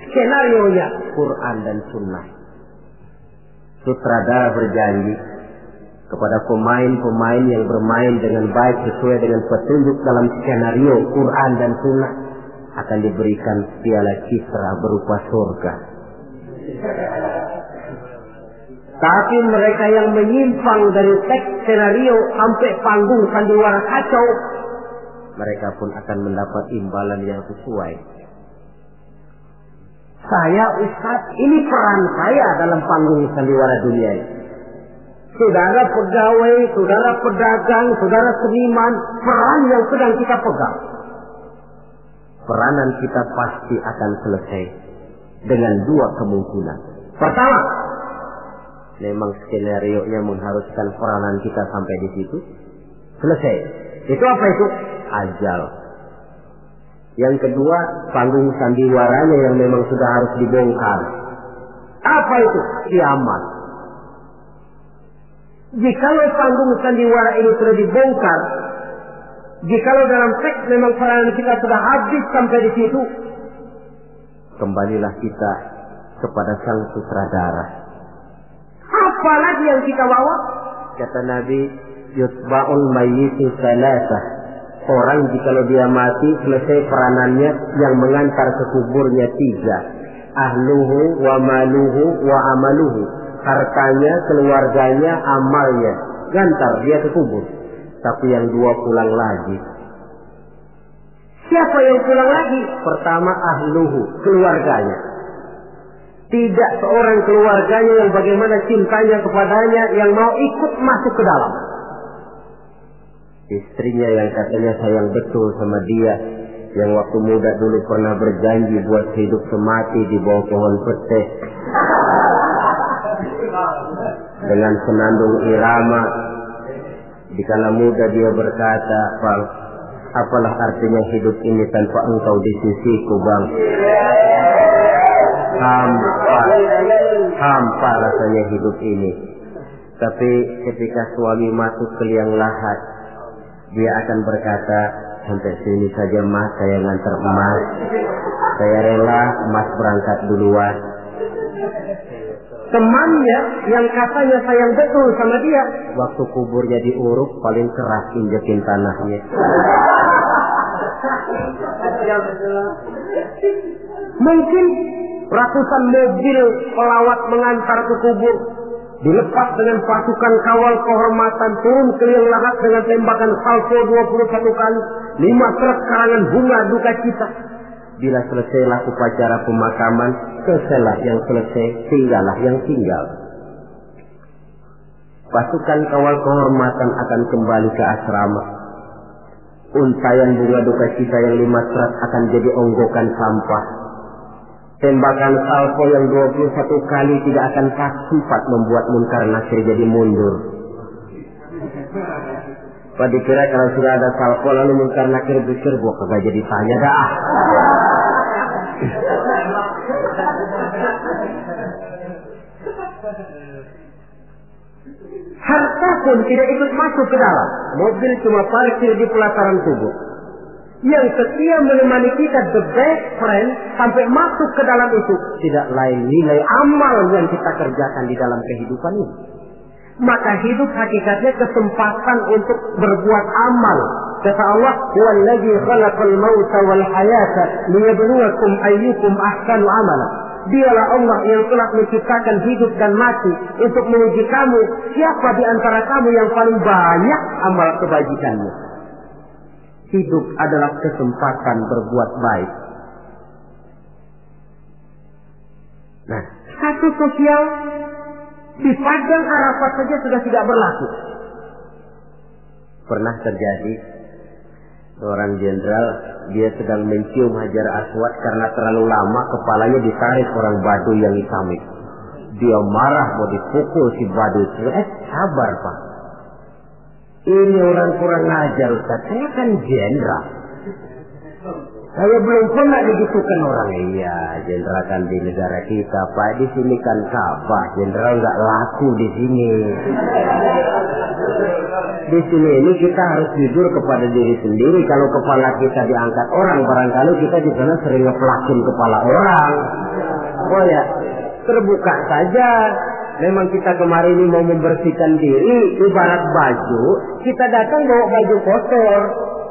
Skenario-nya Quran dan Sunnah sutradara berjanji kepada pemain-pemain yang bermain dengan baik sesuai dengan petunjuk dalam skenario Quran dan Sunnah akan diberikan piala citra berupa surga. Tapi mereka yang menyimpang dari teks skenario sampai panggung sandiwara kacau, mereka pun akan mendapat imbalan yang sesuai saya Ustaz, ini peran saya dalam panggung sandiwara dunia ini. Saudara pegawai, saudara pedagang, saudara seniman, peran yang sedang kita pegang. Peranan kita pasti akan selesai dengan dua kemungkinan. Pertama, memang skenario nya mengharuskan peranan kita sampai di situ. Selesai. Itu apa itu? Ajal. Yang kedua, panggung sandiwaranya yang memang sudah harus dibongkar. Apa itu? Kiamat. Jikalau panggung sandiwara ini sudah dibongkar, jikalau dalam teks memang peranan kita sudah habis sampai di situ, kembalilah kita kepada sang sutradara. Apalagi yang kita bawa? Kata Nabi, yutba'ul mayyitu salasah Orang jikalau dia mati selesai peranannya yang mengantar ke kuburnya tiga. Ahluhu wa maluhu wa amaluhu. Hartanya, keluarganya, amalnya. Gantar dia ke kubur. Tapi yang dua pulang lagi. Siapa yang pulang lagi? Pertama ahluhu, keluarganya. Tidak seorang keluarganya yang bagaimana cintanya kepadanya yang mau ikut masuk ke dalam istrinya yang katanya sayang betul sama dia yang waktu muda dulu pernah berjanji buat hidup semati di bawah pohon pete. Dengan senandung irama di kala muda dia berkata bang apalah artinya hidup ini tanpa engkau di sisiku bang? Hampa hampa rasanya hidup ini. Tapi ketika suami masuk ke liang lahat dia akan berkata, sampai sini saja mas, saya ngantar emas. Saya rela emas berangkat duluan. Temannya yang katanya sayang betul sama dia, waktu kuburnya diuruk paling keras injekin tanahnya. Mungkin ratusan mobil pelawat mengantar ke kubur dilepas dengan pasukan kawal kehormatan turun ke liang lahat dengan tembakan salvo 21 kali lima truk karangan bunga duka cita. Bila selesailah upacara pemakaman selesailah yang selesai tinggallah yang tinggal. Pasukan kawal kehormatan akan kembali ke asrama. Untayan bunga duka cita yang lima truk akan jadi onggokan sampah Tembakan salvo yang 21 kali tidak akan sempat membuat munkar nakir jadi mundur. Pada dikira kalau sudah ada salvo lalu munkar nakir pikir gua kagak jadi tanya dah. Harta pun tidak ikut masuk ke dalam. Mobil cuma parkir di pelataran tubuh. Yang setia menemani kita the best friend sampai masuk ke dalam itu tidak lain nilai amal yang kita kerjakan di dalam kehidupan ini. Maka hidup hakikatnya kesempatan untuk berbuat amal. Kata Allah, "Wallazi khalaqal mauta wal hayata liyabluwakum ayyukum ahsanu amala." Dialah Allah yang telah menciptakan hidup dan mati untuk menguji kamu siapa di antara kamu yang paling banyak amal kebajikannya. Hidup adalah kesempatan berbuat baik. Nah, satu sosial di padang Arafat saja sudah tidak berlaku. Pernah terjadi seorang jenderal dia sedang mencium Hajar Aswad karena terlalu lama kepalanya ditarik orang Badu yang hitam. Dia marah mau dipukul si Badu itu. Eh sabar pak. Ini orang kurang ajar Ustaz. Saya kan jenderal. Saya belum pernah digitukan orang. Iya, jenderal kan di negara kita, Pak. Di sini kan Ka'bah. Jenderal nggak laku di sini. Di sini ini kita harus jujur kepada diri sendiri. Kalau kepala kita diangkat orang, barangkali kita di sana sering ngepelakin kepala orang. Oh ya, terbuka saja. Memang kita kemarin ini mau membersihkan diri, ibarat baju, kita datang bawa baju kotor,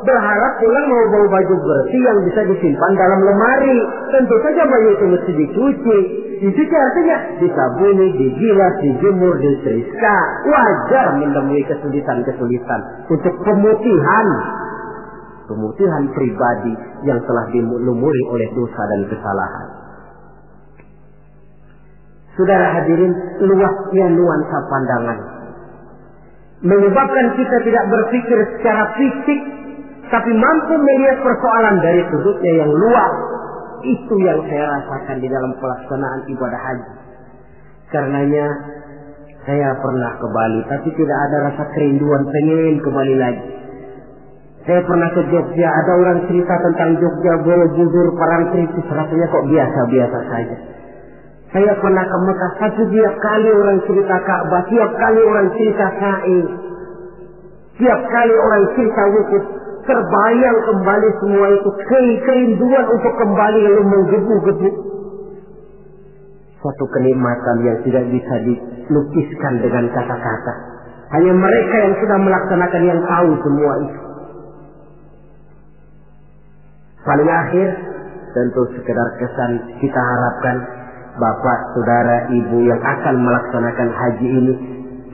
berharap pulang mau bawa baju bersih yang bisa disimpan dalam lemari. Tentu saja baju itu mesti dicuci. Dicuci artinya disabuni, digilas, dijemur, diteriska. Wajar menemui kesulitan-kesulitan untuk pemutihan. Pemutihan pribadi yang telah dilumuri oleh dosa dan kesalahan. Saudara hadirin, luasnya nuansa pandangan. Menyebabkan kita tidak berpikir secara fisik, tapi mampu melihat persoalan dari sudutnya yang luas. Itu yang saya rasakan di dalam pelaksanaan ibadah haji. Karenanya saya pernah ke Bali, tapi tidak ada rasa kerinduan pengen ke Bali lagi. Saya pernah ke Jogja, ada orang cerita tentang Jogja, Borobudur, Parangtritis, rasanya kok biasa-biasa saja. Saya pernah ke Mekah, satu tiap kali orang cerita Ka'bah, tiap kali orang cerita Sa'i, tiap kali orang cerita wukuf, terbayang kembali semua itu kerinduan untuk kembali lalu menggebu-gebu. Suatu kenikmatan yang tidak bisa dilukiskan dengan kata-kata. Hanya mereka yang sudah melaksanakan yang tahu semua itu. Paling akhir, tentu sekedar kesan kita harapkan bapak, saudara, ibu yang akan melaksanakan haji ini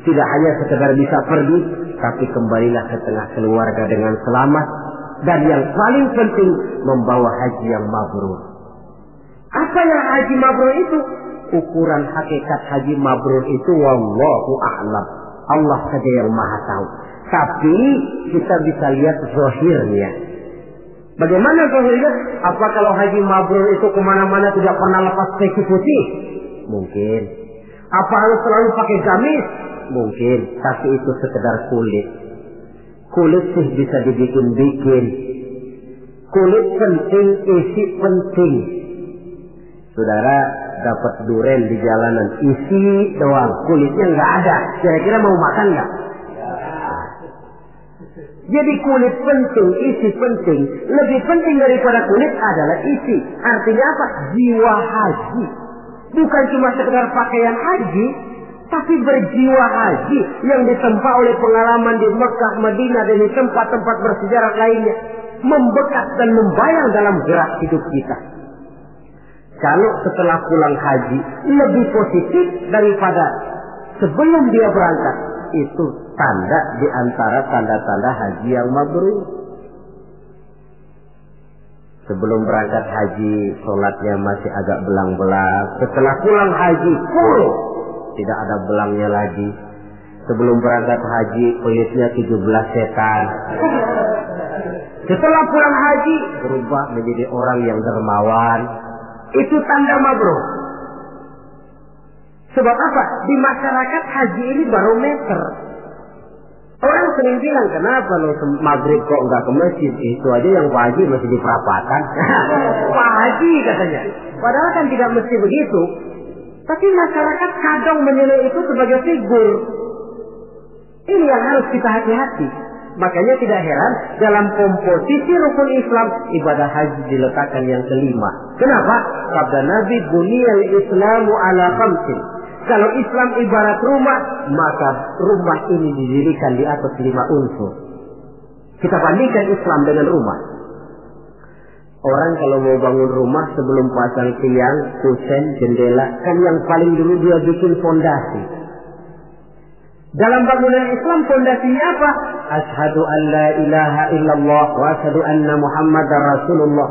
tidak hanya sekedar bisa pergi, tapi kembalilah ke tengah keluarga dengan selamat dan yang paling penting membawa haji yang mabrur. Apa yang haji mabrur itu? Ukuran hakikat haji mabrur itu wallahu a'lam. Allah saja yang maha tahu. Tapi kita bisa lihat zahirnya. Bagaimana zahirnya? Apa kalau haji mabrur itu ke mana-mana tidak pernah lepas peci putih? Mungkin. Apa harus selalu pakai gamis? Mungkin. Tapi itu sekedar kulit. Kulit sih bisa dibikin-bikin. Kulit penting, isi penting. Saudara dapat duren di jalanan, isi doang, kulitnya nggak ada. Kira-kira mau makan nggak? Jadi kulit penting, isi penting. Lebih penting daripada kulit adalah isi. Artinya apa? Jiwa haji. Bukan cuma sekedar pakaian haji, tapi berjiwa haji yang ditempa oleh pengalaman di Mekah, Madinah, dan di tempat-tempat bersejarah lainnya. Membekas dan membayang dalam gerak hidup kita. Kalau setelah pulang haji lebih positif daripada sebelum dia berangkat, itu tanda di antara tanda-tanda haji yang mabrur. Sebelum berangkat haji, sholatnya masih agak belang-belang. Setelah pulang haji, full. Tidak ada belangnya lagi. Sebelum berangkat haji, kulitnya 17 setan. Setelah pulang haji, berubah menjadi orang yang dermawan. Itu tanda mabrur. Sebab apa? Di masyarakat haji ini barometer. Orang sering bilang, kenapa lo maghrib kok nggak ke masjid? Itu aja yang Haji masih di perapatan. Pak katanya. Padahal kan tidak mesti begitu. Tapi masyarakat kadang menilai itu sebagai figur. Ini yang harus kita hati-hati. Makanya tidak heran dalam komposisi rukun Islam ibadah haji diletakkan yang kelima. Kenapa? Sabda Nabi buniyal Islamu ala khamsin. Kalau Islam ibarat rumah, maka rumah ini didirikan di atas lima unsur. Kita bandingkan Islam dengan rumah. Orang kalau mau bangun rumah sebelum pasang tiang, kusen, jendela, kan yang paling dulu dia bikin fondasi. Dalam bangunan Islam fondasinya apa? Ashadu an la ilaha illallah wa ashadu anna Muhammad Rasulullah.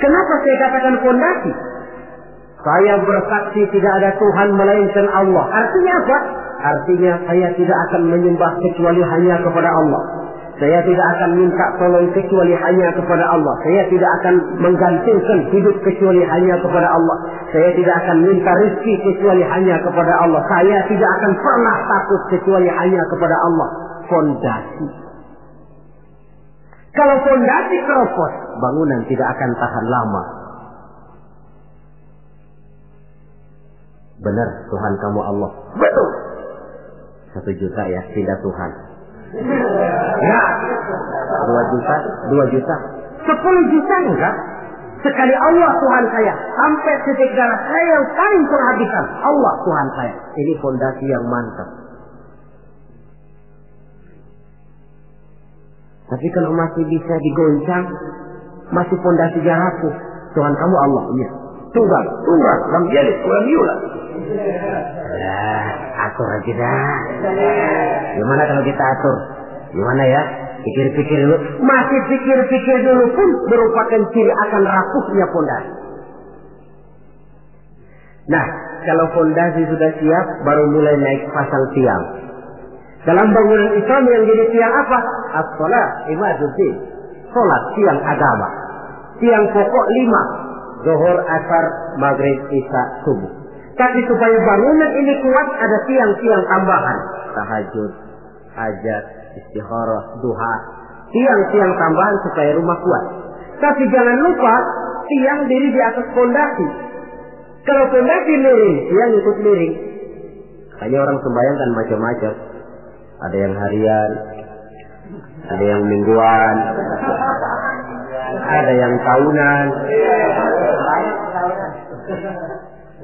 Kenapa saya katakan fondasi? Saya bersaksi tidak ada Tuhan melainkan Allah. Artinya apa? Artinya saya tidak akan menyembah kecuali hanya kepada Allah. Saya tidak akan minta tolong kecuali hanya kepada Allah. Saya tidak akan menggantungkan hidup kecuali hanya kepada Allah. Saya tidak akan minta rezeki kecuali hanya kepada Allah. Saya tidak akan pernah takut kecuali hanya kepada Allah. Fondasi. Kalau fondasi keropos, bangunan tidak akan tahan lama. Benar Tuhan kamu Allah. Betul. Satu juta ya pindah Tuhan. Ya. Dua juta, dua juta. Sepuluh juta enggak. Sekali Allah Tuhan saya. Sampai titik darah saya yang paling penghabisan. Allah Tuhan saya. Ini fondasi yang mantap. Tapi kalau masih bisa digoncang, masih fondasi rapuh. Tuhan kamu Allah. Iya. Tunggal, tunggal, bang Jelis, orang Yula. Ya, atur aja dah. Gimana kalau kita atur? Gimana ya? Pikir-pikir dulu. Masih pikir-pikir dulu pun merupakan ciri akan rapuhnya fondasi. Nah, kalau fondasi sudah siap, baru mulai naik pasang tiang. Dalam bangunan Islam yang jadi tiang apa? As-salat, imaduddin. Salat, tiang agama. Tiang pokok lima. Zohor, asar, maghrib, isya, subuh. Tapi supaya bangunan ini kuat ada tiang-tiang tambahan. Tahajud, hajat, istikharah, duha. Tiang-tiang tambahan supaya rumah kuat. Tapi jangan lupa tiang diri di atas fondasi. Kalau fondasi miring, tiang ikut miring. Hanya orang sembahyang kan macam-macam. Ada yang harian, ada yang mingguan, ada yang tahunan.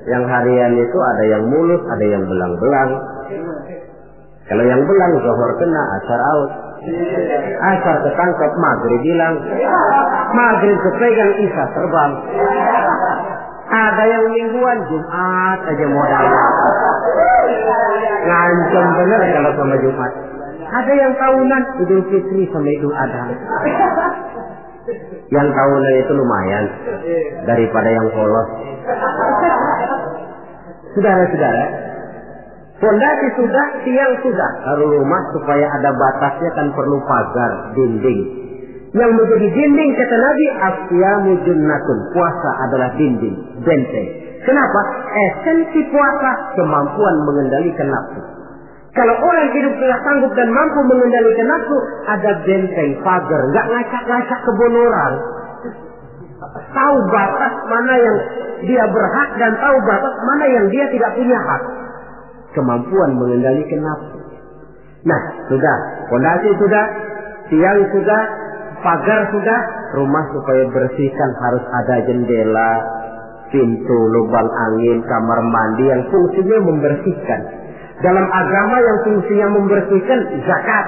Yang harian itu ada yang mulus, ada yang belang-belang. Kalau yang belang zohor kena, asar out. Asar ketangkap, maghrib bilang. Maghrib kepegang, isya terbang. Ada yang mingguan, Jumat aja modal. Ngancam bener kalau sama Jumat. Ada yang tahunan, Idul Fitri sama Idul Adha. Yang tahunan itu lumayan daripada yang polos. Saudara-saudara, fondasi sudah, tiang sudah. Kalau rumah supaya ada batasnya kan perlu pagar, dinding. Yang menjadi dinding kata Nabi, asyamu junnatun. Puasa adalah dinding, benteng. Kenapa? Esensi puasa kemampuan mengendalikan nafsu. Kalau orang hidup tidak sanggup dan mampu mengendalikan nafsu, ada benteng, pagar, nggak ngacak-ngacak kebun orang. Tahu batas mana yang dia berhak dan tahu batas mana yang dia tidak punya hak. Kemampuan mengendalikan nafsu. Nah, sudah. Fondasi sudah. Tiang sudah. Pagar sudah. Rumah supaya bersihkan harus ada jendela. Pintu, lubang angin, kamar mandi yang fungsinya membersihkan. Dalam agama yang fungsinya membersihkan zakat.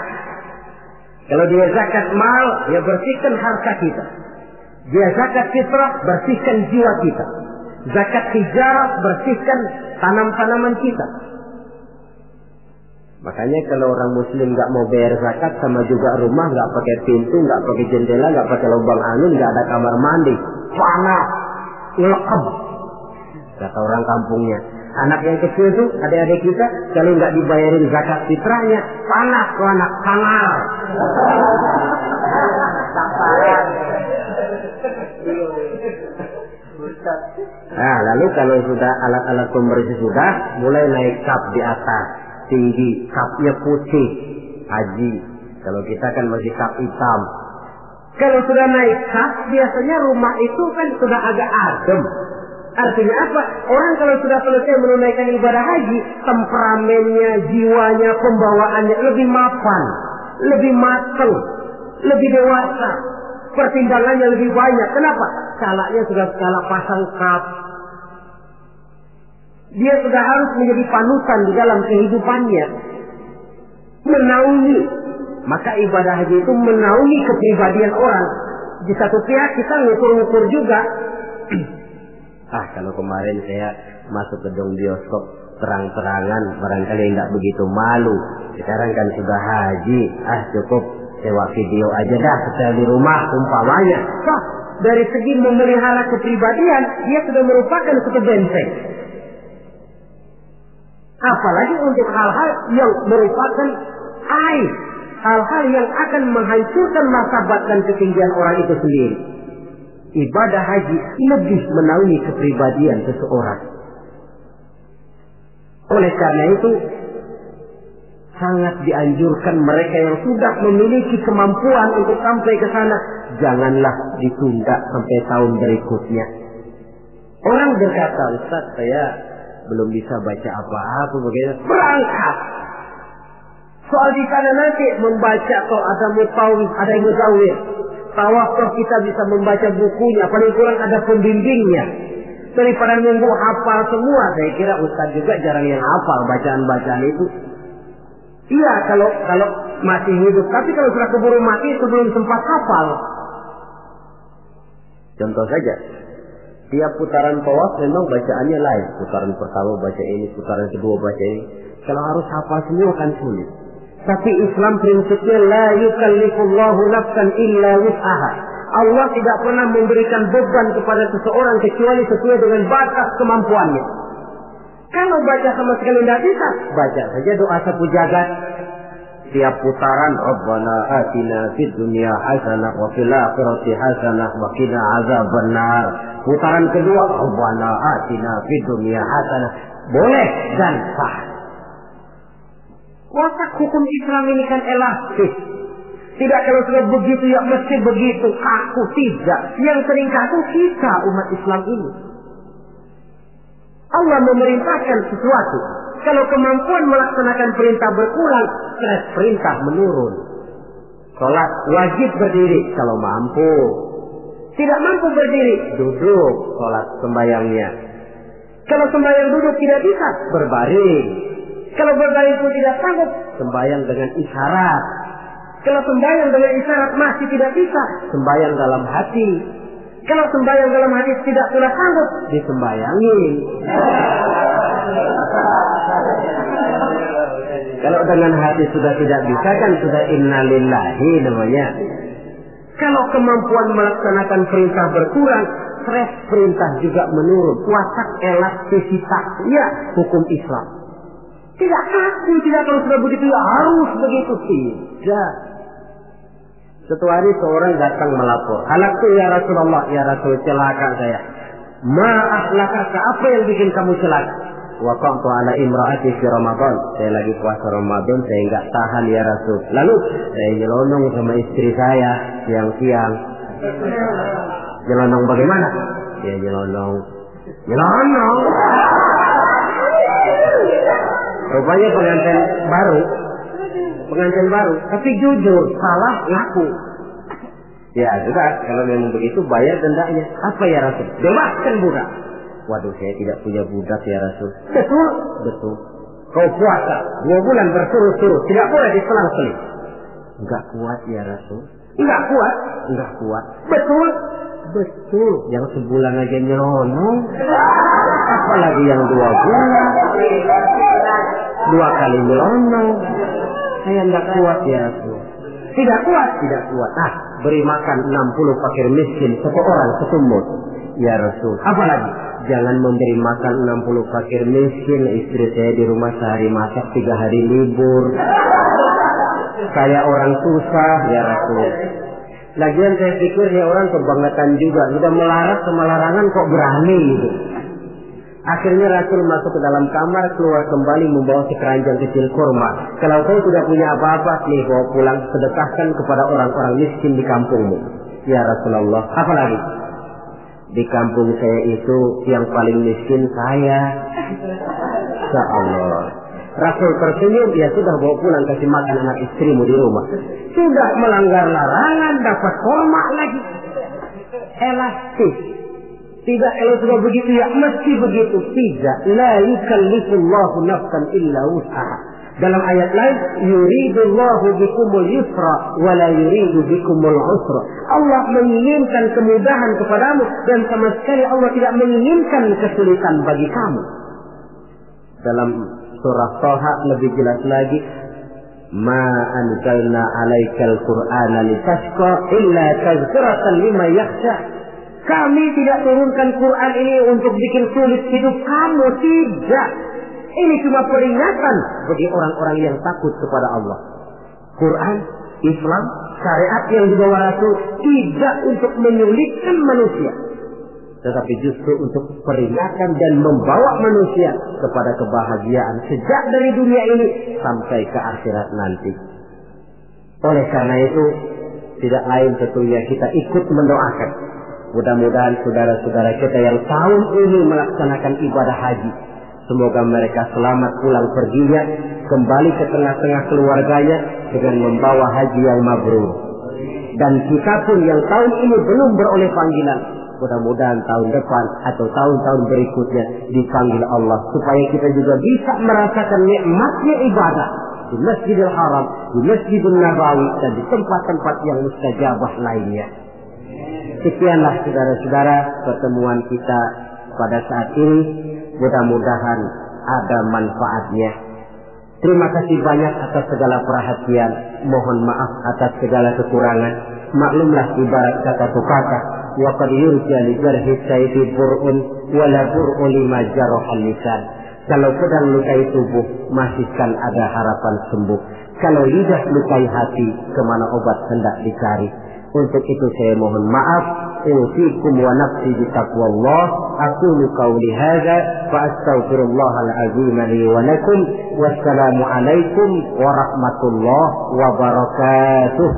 Kalau dia zakat mal, dia bersihkan harta kita. Dia zakat fitrah, bersihkan jiwa kita. Zakat tijarah, bersihkan tanam-tanaman kita. Makanya kalau orang muslim nggak mau bayar zakat sama juga rumah nggak pakai pintu, nggak pakai jendela, nggak pakai lubang angin, nggak ada kamar mandi, panas, lekam. Kata orang kampungnya. Anak yang kecil tuh, adik-adik kita, kalau nggak dibayarin zakat fitrahnya, panas tuh anak sangar. Nah, lalu kalau sudah alat-alat pembersih sudah, mulai naik kap di atas, tinggi, kapnya putih, haji. Kalau kita kan masih kap hitam. Kalau sudah naik kap, biasanya rumah itu kan sudah agak adem. Artinya apa? Orang kalau sudah selesai menunaikan ibadah haji, temperamennya, jiwanya, pembawaannya lebih mapan, lebih matang, lebih dewasa. Pertimbangannya lebih banyak. Kenapa? Skalanya sudah skala pasang kap. Dia sudah harus menjadi panutan di dalam kehidupannya. Menaungi. Maka ibadah haji itu menaungi kepribadian orang. Di satu pihak kita ngukur-ngukur juga. ah kalau kemarin saya masuk ke dong bioskop terang-terangan barangkali tidak begitu malu. Sekarang kan sudah haji. Ah cukup sewa video aja dah setel di rumah umpamanya. Wah, dari segi memelihara kepribadian dia sudah merupakan satu benteng. Apalagi untuk hal-hal yang merupakan aib, hal-hal yang akan menghancurkan martabat dan ketinggian orang itu sendiri. Ibadah haji lebih menaungi kepribadian seseorang. Oleh karena itu, sangat dianjurkan mereka yang sudah memiliki kemampuan untuk sampai ke sana, janganlah ditunda sampai tahun berikutnya. Orang berkata, Ustaz, saya belum bisa baca apa-apa bagaimana berangkat soal di sana nanti membaca kalau ada mutawif ada yang mutawif tawaf kita bisa membaca bukunya paling kurang ada pembimbingnya daripada nunggu hafal semua saya kira ustaz juga jarang yang hafal bacaan-bacaan itu iya kalau kalau masih hidup tapi kalau sudah keburu mati sebelum sempat hafal contoh saja Tiap putaran tawaf memang bacaannya lain. Putaran pertama baca ini, putaran kedua baca ini. Kalau harus hafal semua kan sulit. Tapi Islam prinsipnya la yukallifullahu nafsan illa wus'aha. Allah tidak pernah memberikan beban kepada seseorang kecuali sesuai dengan batas kemampuannya. Kalau baca sama sekali tidak bisa, baca saja doa sapu jagat. Tiap putaran Rabbana atina fid dunya hasanah wa fil akhirati hasanah wa qina azabannar. Putaran kedua Rabbana atina fid dunya hasanah. Boleh dan sah. Watak hukum Islam ini kan elastis. Tidak kalau sudah begitu ya mesti begitu. Aku tidak. Yang sering kaku kita umat Islam ini. Allah memerintahkan sesuatu. Kalau kemampuan melaksanakan perintah berkurang, stres perintah menurun. Sholat wajib berdiri kalau mampu. Tidak mampu berdiri, duduk sholat sembayangnya. Kalau sembayang duduk tidak bisa, berbaring. Kalau berbaring pun tidak sanggup, sembayang dengan isyarat. Kalau sembayang dengan isyarat masih tidak bisa, sembayang dalam hati. Kalau sembahyang dalam hati tidak pula sanggup, disembayangi. Kalau dengan hati sudah tidak bisa kan sudah innalillahi namanya. Kalau kemampuan melaksanakan perintah berkurang, stres perintah juga menurun. Watak elastisitas, ya hukum Islam. Tidak kaku, tidak kalau sudah begitu ya harus begitu tidak. Satu hari seorang datang melapor. Halakku ya Rasulullah, ya Rasul celaka saya. Ma'ahlakaka, apa yang bikin kamu celaka? Waqamtu ala imraati fi Ramadan. Saya lagi puasa Ramadan, saya enggak tahan ya Rasul. Lalu saya nyelonong sama istri saya siang-siang. Nyelonong bagaimana? Ya nyelonong. Nyelonong. Rupanya pengantin baru pengantin baru. Tapi jujur, salah ngaku. Ya sudah, kalau memang begitu bayar dendanya. Apa ya Rasul? Bebaskan budak. Waduh, saya tidak punya budak ya Rasul. Betul? Betul. Kau puasa dua bulan berturut-turut, tidak boleh diselang-seling. Enggak kuat ya Rasul. Enggak kuat? Enggak kuat. Betul? Betul. Yang sebulan aja nyelonong. Apalagi yang dua bulan. Dua kali nyelonong. Saya tidak kuat ya Rasul. Tidak kuat, tidak kuat. Ah, beri makan 60 fakir miskin satu orang setumut. Ya Rasul. Apalagi jangan memberi makan 60 fakir miskin. Istri saya di rumah sehari masak tiga hari libur. Saya orang susah ya Rasul. Lagian saya pikir ya orang kebangetan juga. Sudah melarat sama larangan kok berani gitu. Akhirnya Rasul masuk ke dalam kamar, keluar kembali membawa sekeranjang kecil kurma. Kalau kau tidak punya apa-apa, nih bawa pulang, sedekahkan kepada orang-orang miskin di kampungmu. Ya Rasulullah, apa lagi? Di kampung saya itu yang paling miskin saya. Ya Allah. Rasul tersenyum, ya sudah bawa pulang kasih makan anak istrimu di rumah. Sudah melanggar larangan, dapat kurma lagi. Elastis. Tidak kalau sudah begitu ya mesti begitu. Tidak. La yukallifullahu nafsan illa. Dalam ayat lain, yuridullahu bikumul yusra wa la yuridu bikumul usra. Allah menginginkan kemudahan kepadamu dan sama sekali Allah tidak menginginkan kesulitan bagi kamu. Dalam surah Toha lebih jelas lagi, Ma anzalna alaikal qur'ana litashqa illa tazkiratan lima yakhsha. Kami tidak turunkan Quran ini untuk bikin sulit hidup kamu. Tidak. Ini cuma peringatan bagi orang-orang yang takut kepada Allah. Quran, Islam, syariat yang dibawa Rasul tidak untuk menyulitkan manusia. Tetapi justru untuk peringatan dan membawa manusia kepada kebahagiaan sejak dari dunia ini sampai ke akhirat nanti. Oleh karena itu, tidak lain tentunya kita ikut mendoakan Mudah-mudahan saudara-saudara kita yang tahun ini melaksanakan ibadah haji. Semoga mereka selamat pulang perginya, kembali ke tengah-tengah keluarganya dengan membawa haji yang mabrur. Dan kita pun yang tahun ini belum beroleh panggilan, mudah-mudahan tahun depan atau tahun-tahun berikutnya dipanggil Allah supaya kita juga bisa merasakan nikmatnya ibadah di Masjidil Haram, di Masjidil Nabawi dan di tempat-tempat yang mustajabah lainnya. Sekianlah saudara-saudara pertemuan kita pada saat ini. Mudah-mudahan ada manfaatnya. Terima kasih banyak atas segala perhatian. Mohon maaf atas segala kekurangan. Maklumlah ibarat kata pepatah. Wa qad yurja jarhi bur'un wa la bur'u lima jarahal lisan. Kalau pedang lukai tubuh, masih kan ada harapan sembuh. Kalau lidah lukai hati, ke mana obat hendak dicari. Untuk itu saya mohon maaf. Usikum wa nafsi bi taqwallah. Aqulu qawli hadza fa astaghfirullah al-azim li wa lakum. Wassalamu alaikum warahmatullahi wabarakatuh.